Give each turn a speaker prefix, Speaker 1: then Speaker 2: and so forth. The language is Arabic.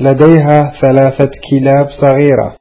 Speaker 1: لديها ثلاثة كلاب صغيرة.